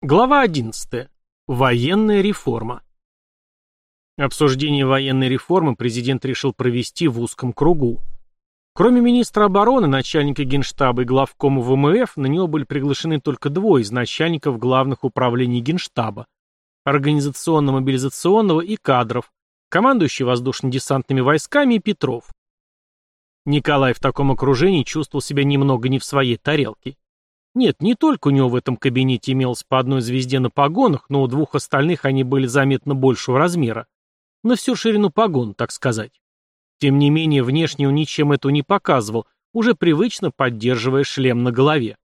Глава 11. Военная реформа. Обсуждение военной реформы президент решил провести в узком кругу. Кроме министра обороны, начальника генштаба и главкома ВМФ, на него были приглашены только двое из начальников главных управлений генштаба – организационно-мобилизационного и кадров, командующий воздушно-десантными войсками и Петров. Николай в таком окружении чувствовал себя немного не в своей тарелке. Нет, не только у него в этом кабинете имелось по одной звезде на погонах, но у двух остальных они были заметно большего размера. На всю ширину погон, так сказать. Тем не менее, внешне он ничем этого не показывал, уже привычно поддерживая шлем на голове.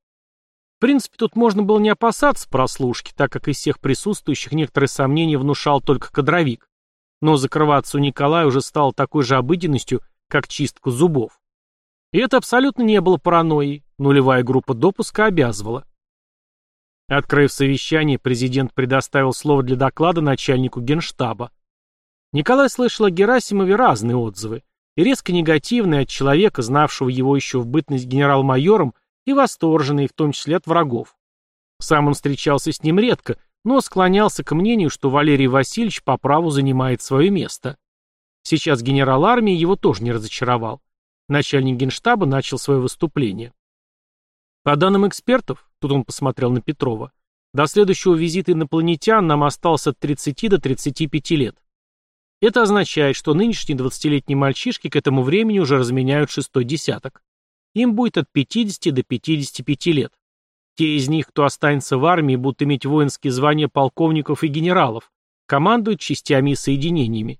В принципе, тут можно было не опасаться прослушки, так как из всех присутствующих некоторые сомнения внушал только кадровик. Но закрываться у Николая уже стало такой же обыденностью, как чистка зубов. И это абсолютно не было паранойей. Нулевая группа допуска обязывала. Открыв совещание, президент предоставил слово для доклада начальнику генштаба. Николай слышал о Герасимове разные отзывы, и резко негативные от человека, знавшего его еще в бытность генерал-майором, и восторженные, в том числе от врагов. Сам он встречался с ним редко, но склонялся к мнению, что Валерий Васильевич по праву занимает свое место. Сейчас генерал армии его тоже не разочаровал. Начальник генштаба начал свое выступление. По данным экспертов, тут он посмотрел на Петрова, до следующего визита инопланетян нам осталось от 30 до 35 лет. Это означает, что нынешние 20-летние мальчишки к этому времени уже разменяют шестой десяток. Им будет от 50 до 55 лет. Те из них, кто останется в армии, будут иметь воинские звания полковников и генералов, командуют частями и соединениями.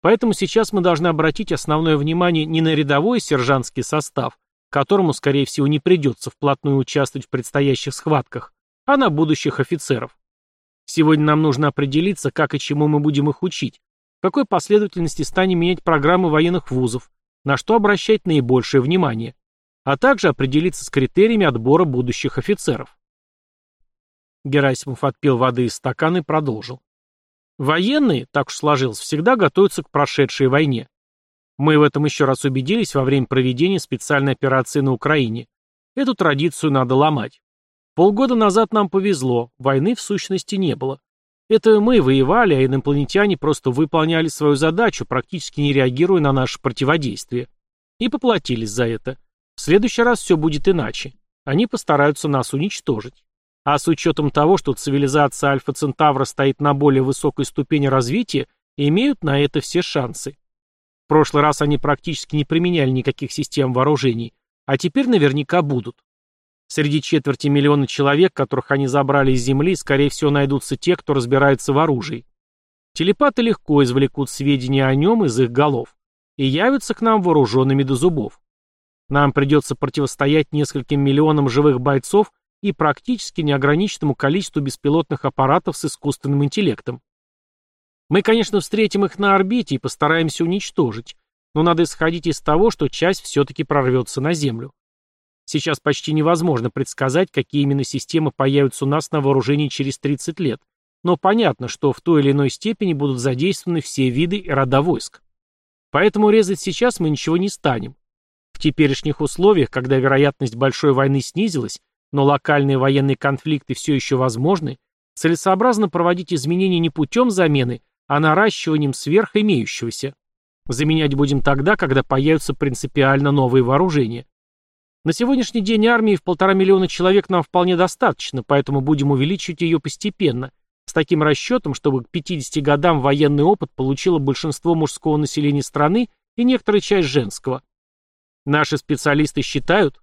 Поэтому сейчас мы должны обратить основное внимание не на рядовой сержантский состав, которому, скорее всего, не придется вплотную участвовать в предстоящих схватках, а на будущих офицеров. Сегодня нам нужно определиться, как и чему мы будем их учить, в какой последовательности станем менять программы военных вузов, на что обращать наибольшее внимание, а также определиться с критериями отбора будущих офицеров. Герасимов отпил воды из стакана и продолжил. Военные, так уж сложилось, всегда готовятся к прошедшей войне. Мы в этом еще раз убедились во время проведения специальной операции на Украине. Эту традицию надо ломать. Полгода назад нам повезло, войны в сущности не было. Это мы воевали, а инопланетяне просто выполняли свою задачу, практически не реагируя на наше противодействие. И поплатились за это. В следующий раз все будет иначе. Они постараются нас уничтожить. А с учетом того, что цивилизация Альфа-Центавра стоит на более высокой ступени развития, имеют на это все шансы. В прошлый раз они практически не применяли никаких систем вооружений, а теперь наверняка будут. Среди четверти миллиона человек, которых они забрали из Земли, скорее всего найдутся те, кто разбирается в оружии. Телепаты легко извлекут сведения о нем из их голов и явятся к нам вооруженными до зубов. Нам придется противостоять нескольким миллионам живых бойцов и практически неограниченному количеству беспилотных аппаратов с искусственным интеллектом. Мы, конечно, встретим их на орбите и постараемся уничтожить, но надо исходить из того, что часть все-таки прорвется на Землю. Сейчас почти невозможно предсказать, какие именно системы появятся у нас на вооружении через 30 лет, но понятно, что в той или иной степени будут задействованы все виды и рода войск. Поэтому резать сейчас мы ничего не станем. В теперешних условиях, когда вероятность большой войны снизилась, но локальные военные конфликты все еще возможны, целесообразно проводить изменения не путем замены, а наращиванием сверхимеющегося. Заменять будем тогда, когда появятся принципиально новые вооружения. На сегодняшний день армии в полтора миллиона человек нам вполне достаточно, поэтому будем увеличивать ее постепенно, с таким расчетом, чтобы к 50 годам военный опыт получило большинство мужского населения страны и некоторая часть женского. Наши специалисты считают,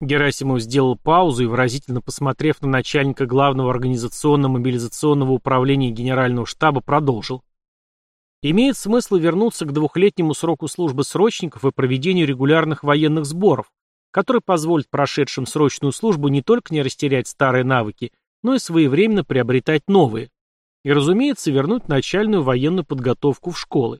Герасимов сделал паузу и, выразительно посмотрев на начальника главного организационно-мобилизационного управления Генерального штаба, продолжил. Имеет смысл вернуться к двухлетнему сроку службы срочников и проведению регулярных военных сборов, который позволит прошедшим срочную службу не только не растерять старые навыки, но и своевременно приобретать новые. И, разумеется, вернуть начальную военную подготовку в школы.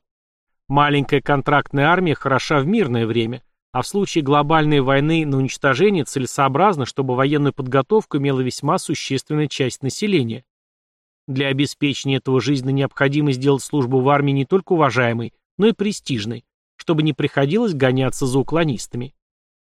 Маленькая контрактная армия хороша в мирное время, а в случае глобальной войны на уничтожение целесообразно, чтобы военную подготовку имела весьма существенная часть населения. Для обеспечения этого жизненно необходимо сделать службу в армии не только уважаемой, но и престижной, чтобы не приходилось гоняться за уклонистами.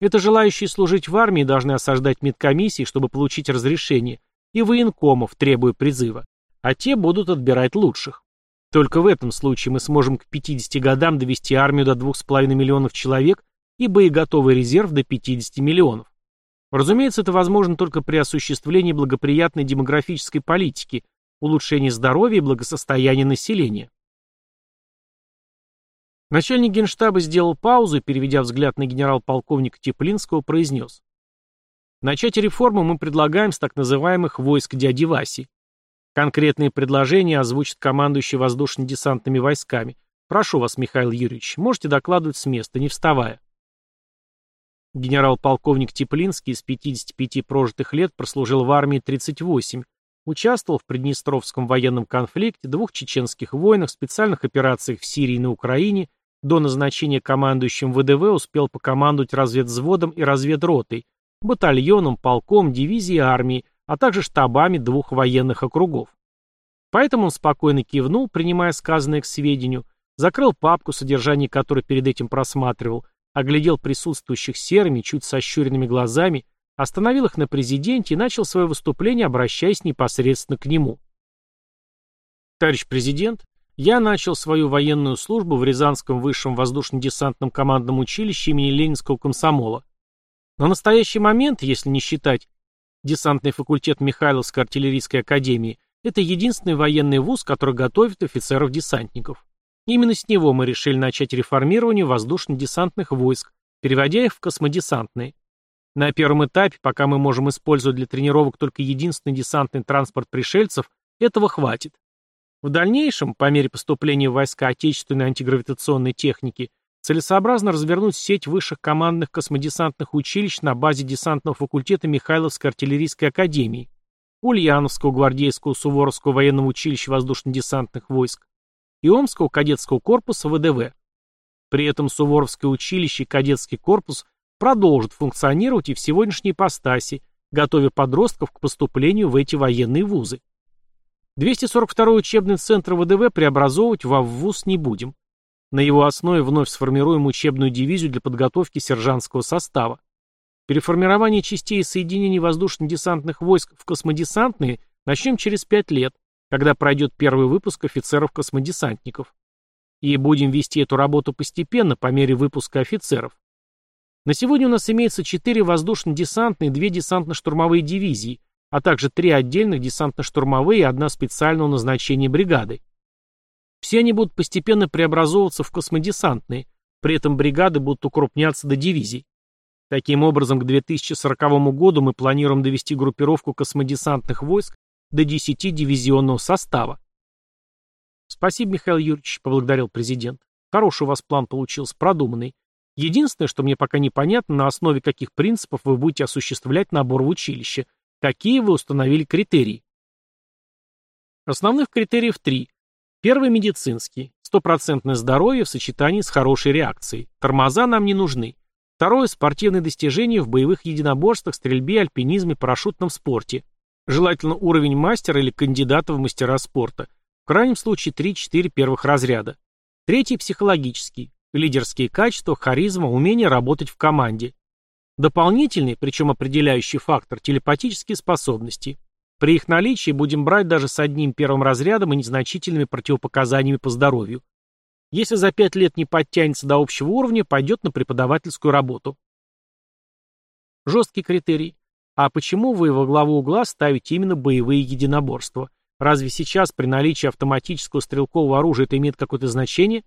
Это желающие служить в армии должны осаждать медкомиссии, чтобы получить разрешение, и военкомов, требуя призыва, а те будут отбирать лучших. Только в этом случае мы сможем к 50 годам довести армию до 2,5 миллионов человек и боеготовый резерв до 50 миллионов. Разумеется, это возможно только при осуществлении благоприятной демографической политики, улучшении здоровья и благосостояния населения. Начальник генштаба сделал паузу и, переведя взгляд на генерал-полковника Теплинского, произнес. Начать реформу мы предлагаем с так называемых войск дяди Васи. Конкретные предложения озвучит командующий воздушно-десантными войсками. Прошу вас, Михаил Юрьевич, можете докладывать с места, не вставая. Генерал-полковник Теплинский из 55 прожитых лет прослужил в армии 38, участвовал в Приднестровском военном конфликте, двух чеченских войнах, специальных операциях в Сирии и на Украине, до назначения командующим ВДВ успел покомандовать разведвзводом и разведротой, батальоном, полком, дивизией армии, а также штабами двух военных округов. Поэтому он спокойно кивнул, принимая сказанное к сведению, закрыл папку, содержание которой перед этим просматривал, оглядел присутствующих серыми, чуть сощуренными глазами, остановил их на президенте и начал свое выступление, обращаясь непосредственно к нему. Товарищ президент, я начал свою военную службу в Рязанском высшем воздушно-десантном командном училище имени Ленинского комсомола. На настоящий момент, если не считать десантный факультет Михайловской артиллерийской академии, это единственный военный вуз, который готовит офицеров-десантников. Именно с него мы решили начать реформирование воздушно-десантных войск, переводя их в космодесантные. На первом этапе, пока мы можем использовать для тренировок только единственный десантный транспорт пришельцев, этого хватит. В дальнейшем, по мере поступления в войска отечественной антигравитационной техники, целесообразно развернуть сеть высших командных космодесантных училищ на базе десантного факультета Михайловской артиллерийской академии, Ульяновского гвардейского Суворовского военного училища воздушно-десантных войск и Омского кадетского корпуса ВДВ. При этом Суворовское училище и кадетский корпус продолжат функционировать и в сегодняшней ипостаси, готовя подростков к поступлению в эти военные вузы. 242 учебный центр ВДВ преобразовывать во ВУЗ не будем. На его основе вновь сформируем учебную дивизию для подготовки сержантского состава. Переформирование частей и соединений воздушно-десантных войск в космодесантные начнем через 5 лет, когда пройдет первый выпуск офицеров-космодесантников. И будем вести эту работу постепенно, по мере выпуска офицеров. На сегодня у нас имеется 4 воздушно-десантные и 2 десантно-штурмовые дивизии, а также 3 отдельных десантно-штурмовые и одна специального назначения бригады. Все они будут постепенно преобразовываться в космодесантные, при этом бригады будут укрупняться до дивизий. Таким образом, к 2040 году мы планируем довести группировку космодесантных войск до 10 дивизионного состава. Спасибо, Михаил Юрьевич, поблагодарил президент. Хороший у вас план получился, продуманный. Единственное, что мне пока непонятно, на основе каких принципов вы будете осуществлять набор в училище. Какие вы установили критерии? Основных критериев три. Первый – медицинский. Стопроцентное здоровье в сочетании с хорошей реакцией. Тормоза нам не нужны. Второе – спортивные достижения в боевых единоборствах, стрельбе, альпинизме, парашютном спорте. Желательно уровень мастера или кандидата в мастера спорта. В крайнем случае 3-4 первых разряда. Третий – психологический. Лидерские качества, харизма, умение работать в команде. Дополнительный, причем определяющий фактор – телепатические способности. При их наличии будем брать даже с одним первым разрядом и незначительными противопоказаниями по здоровью. Если за пять лет не подтянется до общего уровня, пойдет на преподавательскую работу. Жесткий критерий. А почему вы во главу угла ставите именно боевые единоборства? Разве сейчас при наличии автоматического стрелкового оружия это имеет какое-то значение?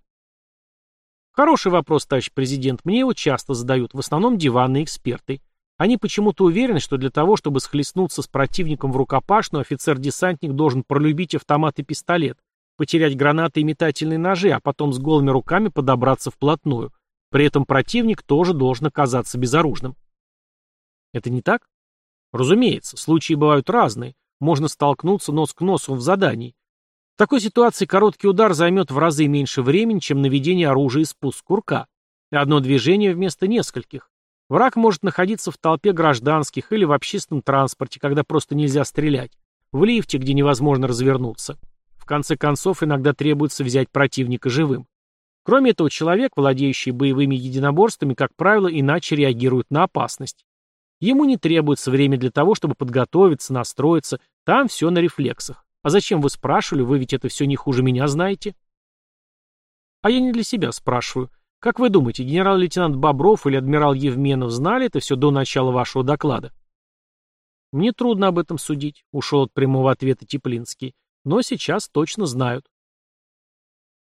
Хороший вопрос, товарищ президент. Мне его часто задают, в основном диванные эксперты. Они почему-то уверены, что для того, чтобы схлестнуться с противником в рукопашную, офицер-десантник должен пролюбить автомат и пистолет, потерять гранаты и метательные ножи, а потом с голыми руками подобраться вплотную. При этом противник тоже должен оказаться безоружным. Это не так? Разумеется, случаи бывают разные. Можно столкнуться нос к носу в задании. В такой ситуации короткий удар займет в разы меньше времени, чем наведение оружия и спуск курка. Одно движение вместо нескольких. Враг может находиться в толпе гражданских или в общественном транспорте, когда просто нельзя стрелять, в лифте, где невозможно развернуться. В конце концов, иногда требуется взять противника живым. Кроме этого, человек, владеющий боевыми единоборствами, как правило, иначе реагирует на опасность. Ему не требуется время для того, чтобы подготовиться, настроиться, Там все на рефлексах. А зачем вы спрашивали? Вы ведь это все не хуже меня знаете. А я не для себя спрашиваю. Как вы думаете, генерал-лейтенант Бобров или адмирал Евменов знали это все до начала вашего доклада? Мне трудно об этом судить, ушел от прямого ответа Теплинский. Но сейчас точно знают.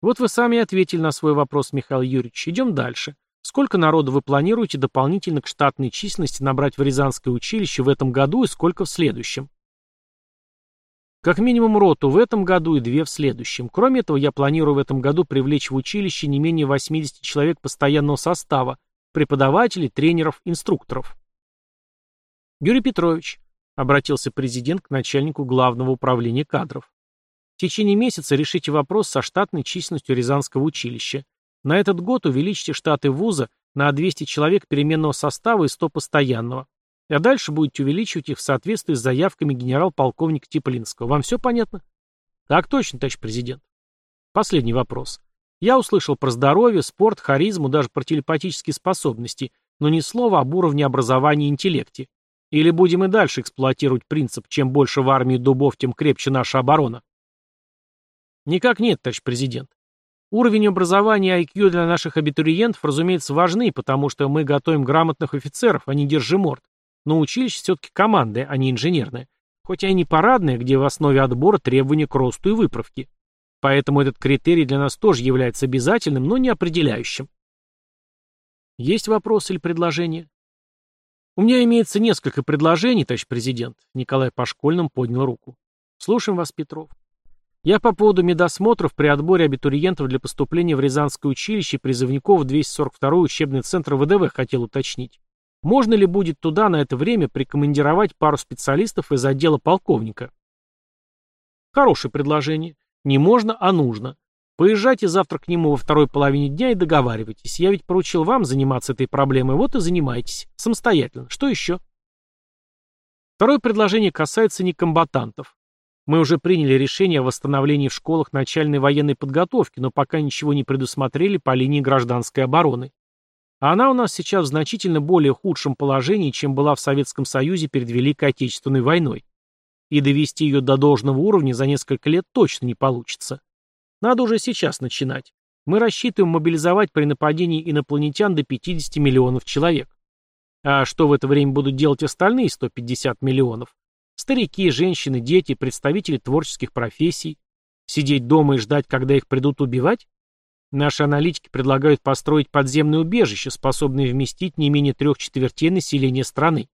Вот вы сами ответили на свой вопрос, Михаил Юрьевич. Идем дальше. Сколько народу вы планируете дополнительно к штатной численности набрать в Рязанское училище в этом году и сколько в следующем? Как минимум роту в этом году и две в следующем. Кроме этого, я планирую в этом году привлечь в училище не менее 80 человек постоянного состава, преподавателей, тренеров, инструкторов. Юрий Петрович, обратился президент к начальнику главного управления кадров. В течение месяца решите вопрос со штатной численностью Рязанского училища. На этот год увеличьте штаты вуза на 200 человек переменного состава и 100 постоянного. А дальше будете увеличивать их в соответствии с заявками генерал-полковника Теплинского. Вам все понятно? Так точно, товарищ президент. Последний вопрос. Я услышал про здоровье, спорт, харизму, даже про телепатические способности, но ни слова об уровне образования и интеллекте. Или будем и дальше эксплуатировать принцип «чем больше в армии дубов, тем крепче наша оборона»? Никак нет, товарищ президент. Уровень образования и IQ для наших абитуриентов, разумеется, важны, потому что мы готовим грамотных офицеров, а не держиморд. Но училище все-таки командное, а не инженерное. Хоть и не парадное, где в основе отбора требования к росту и выправке. Поэтому этот критерий для нас тоже является обязательным, но не определяющим. Есть вопросы или предложения? У меня имеется несколько предложений, товарищ президент. Николай по школьным поднял руку. Слушаем вас, Петров. Я по поводу медосмотров при отборе абитуриентов для поступления в Рязанское училище призывников 242 учебный центр ВДВ хотел уточнить. Можно ли будет туда на это время прикомандировать пару специалистов из отдела полковника? Хорошее предложение. Не можно, а нужно. Поезжайте завтра к нему во второй половине дня и договаривайтесь. Я ведь поручил вам заниматься этой проблемой, вот и занимайтесь. Самостоятельно. Что еще? Второе предложение касается некомбатантов. Мы уже приняли решение о восстановлении в школах начальной военной подготовки, но пока ничего не предусмотрели по линии гражданской обороны. А она у нас сейчас в значительно более худшем положении, чем была в Советском Союзе перед Великой Отечественной войной. И довести ее до должного уровня за несколько лет точно не получится. Надо уже сейчас начинать. Мы рассчитываем мобилизовать при нападении инопланетян до 50 миллионов человек. А что в это время будут делать остальные 150 миллионов? Старики, женщины, дети, представители творческих профессий. Сидеть дома и ждать, когда их придут убивать? Наши аналитики предлагают построить подземное убежище, способное вместить не менее трех четвертей населения страны.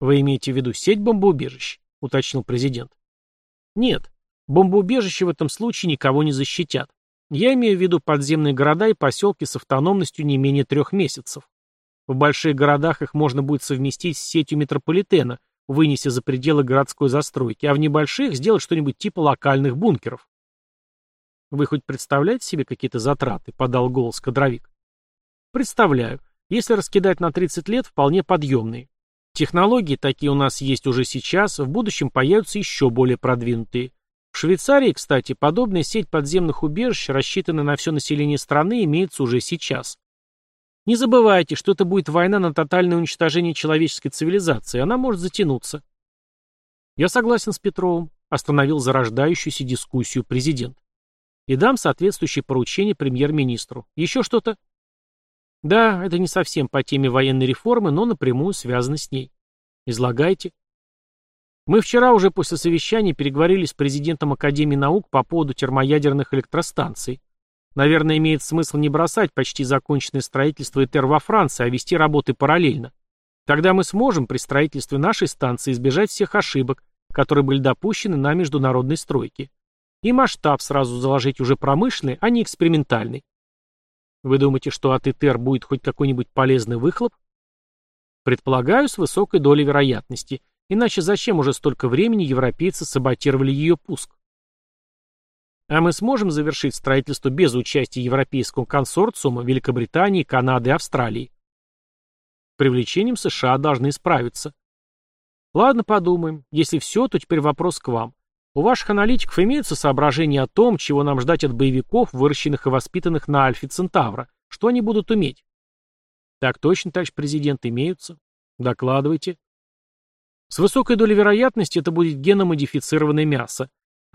Вы имеете в виду сеть бомбоубежищ? уточнил президент. Нет, бомбоубежища в этом случае никого не защитят. Я имею в виду подземные города и поселки с автономностью не менее трех месяцев. В больших городах их можно будет совместить с сетью метрополитена, вынеся за пределы городской застройки, а в небольших сделать что-нибудь типа локальных бункеров. «Вы хоть представляете себе какие-то затраты?» — подал голос кадровик. «Представляю. Если раскидать на 30 лет, вполне подъемные. Технологии такие у нас есть уже сейчас, в будущем появятся еще более продвинутые. В Швейцарии, кстати, подобная сеть подземных убежищ, рассчитанная на все население страны, имеется уже сейчас. Не забывайте, что это будет война на тотальное уничтожение человеческой цивилизации, она может затянуться. Я согласен с Петровым, остановил зарождающуюся дискуссию президент. И дам соответствующее поручение премьер-министру. Еще что-то? Да, это не совсем по теме военной реформы, но напрямую связано с ней. Излагайте. Мы вчера уже после совещания переговорили с президентом Академии наук по поводу термоядерных электростанций. Наверное, имеет смысл не бросать почти законченное строительство ИТЕР во Франции, а вести работы параллельно. Тогда мы сможем при строительстве нашей станции избежать всех ошибок, которые были допущены на международной стройке. И масштаб сразу заложить уже промышленный, а не экспериментальный. Вы думаете, что от ИТЕР будет хоть какой-нибудь полезный выхлоп? Предполагаю, с высокой долей вероятности. Иначе зачем уже столько времени европейцы саботировали ее пуск? А мы сможем завершить строительство без участия Европейского консорциума Великобритании, Канады и Австралии. Привлечением США должны справиться. Ладно, подумаем. Если все, то теперь вопрос к вам. У ваших аналитиков имеются соображения о том, чего нам ждать от боевиков, выращенных и воспитанных на Альфе Центавра? Что они будут уметь? Так точно, товарищ президент, имеются. Докладывайте. С высокой долей вероятности это будет геномодифицированное мясо.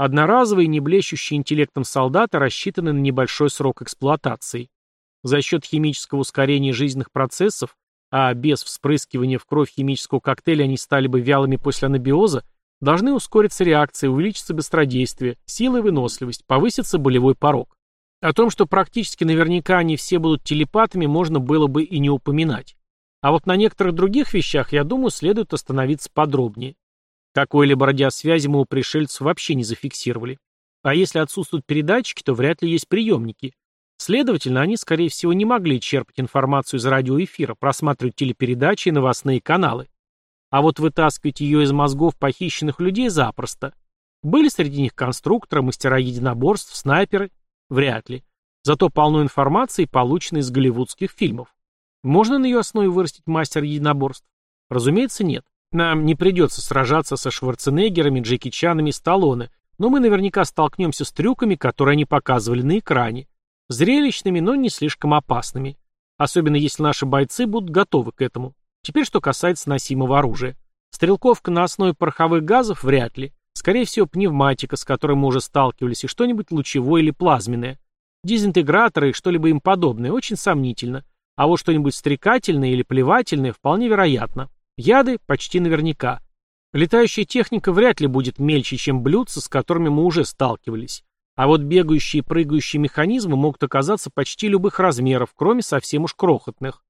Одноразовые, не блещущие интеллектом солдаты рассчитаны на небольшой срок эксплуатации. За счет химического ускорения жизненных процессов, а без вспрыскивания в кровь химического коктейля они стали бы вялыми после анабиоза, должны ускориться реакции, увеличиться быстродействие, сила и выносливость, повысится болевой порог. О том, что практически наверняка они все будут телепатами, можно было бы и не упоминать. А вот на некоторых других вещах, я думаю, следует остановиться подробнее. Какой-либо радиосвязи мы у пришельцев вообще не зафиксировали. А если отсутствуют передатчики, то вряд ли есть приемники. Следовательно, они, скорее всего, не могли черпать информацию из радиоэфира, просматривать телепередачи и новостные каналы. А вот вытаскивать ее из мозгов похищенных людей запросто. Были среди них конструкторы, мастера единоборств, снайперы? Вряд ли. Зато полно информации, полученной из голливудских фильмов. Можно на ее основе вырастить мастер единоборств? Разумеется, нет. Нам не придется сражаться со Шварценеггерами, Джеки Чанами и Сталлоне, но мы наверняка столкнемся с трюками, которые они показывали на экране. Зрелищными, но не слишком опасными. Особенно если наши бойцы будут готовы к этому. Теперь что касается носимого оружия. Стрелковка на основе пороховых газов вряд ли. Скорее всего, пневматика, с которой мы уже сталкивались, и что-нибудь лучевое или плазменное. Дезинтеграторы и что-либо им подобное очень сомнительно. А вот что-нибудь стрекательное или плевательное вполне вероятно. Яды почти наверняка. Летающая техника вряд ли будет мельче, чем блюдца, с которыми мы уже сталкивались. А вот бегающие и прыгающие механизмы могут оказаться почти любых размеров, кроме совсем уж крохотных.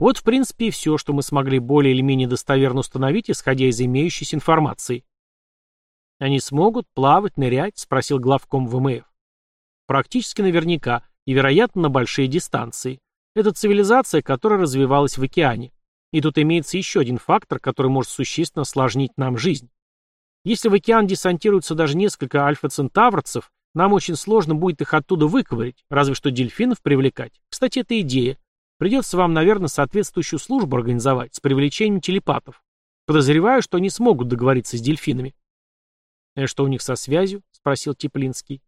Вот, в принципе, и все, что мы смогли более или менее достоверно установить, исходя из имеющейся информации. «Они смогут плавать, нырять?» — спросил главком ВМФ. «Практически наверняка, и, вероятно, на большие дистанции. Это цивилизация, которая развивалась в океане. И тут имеется еще один фактор, который может существенно осложнить нам жизнь. Если в океан десантируются даже несколько альфа-центаврцев, нам очень сложно будет их оттуда выковырять, разве что дельфинов привлекать. Кстати, это идея. Придется вам, наверное, соответствующую службу организовать с привлечением телепатов. Подозреваю, что они смогут договориться с дельфинами. «И «Э, что у них со связью?» — спросил Теплинский.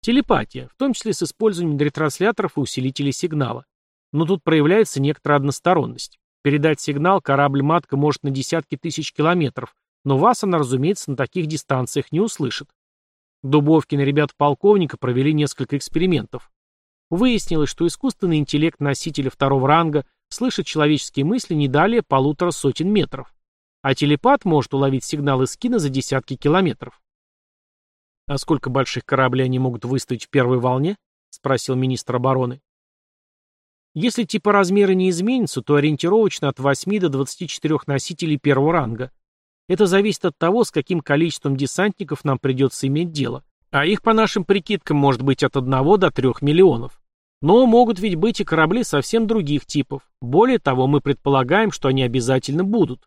«Телепатия, в том числе с использованием ретрансляторов и усилителей сигнала. Но тут проявляется некоторая односторонность. Передать сигнал корабль-матка может на десятки тысяч километров, но вас она, разумеется, на таких дистанциях не услышит. Дубовкин и ребят полковника провели несколько экспериментов. Выяснилось, что искусственный интеллект носителя второго ранга слышит человеческие мысли не далее полутора сотен метров, а телепат может уловить сигналы скина за десятки километров. «А сколько больших кораблей они могут выставить в первой волне?» — спросил министр обороны. Если типа размеры не изменятся, то ориентировочно от 8 до 24 носителей первого ранга. Это зависит от того, с каким количеством десантников нам придется иметь дело. А их, по нашим прикидкам, может быть от 1 до 3 миллионов. Но могут ведь быть и корабли совсем других типов. Более того, мы предполагаем, что они обязательно будут.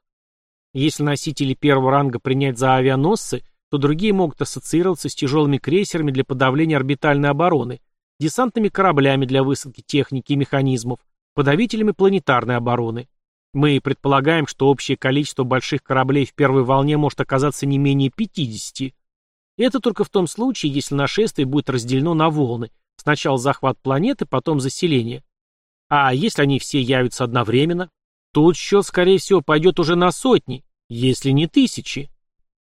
Если носители первого ранга принять за авианосцы, то другие могут ассоциироваться с тяжелыми крейсерами для подавления орбитальной обороны, десантными кораблями для высадки техники и механизмов, подавителями планетарной обороны. Мы предполагаем, что общее количество больших кораблей в первой волне может оказаться не менее 50. И это только в том случае, если нашествие будет разделено на волны. Сначала захват планеты, потом заселение. А если они все явятся одновременно? Тут счет, скорее всего, пойдет уже на сотни, если не тысячи.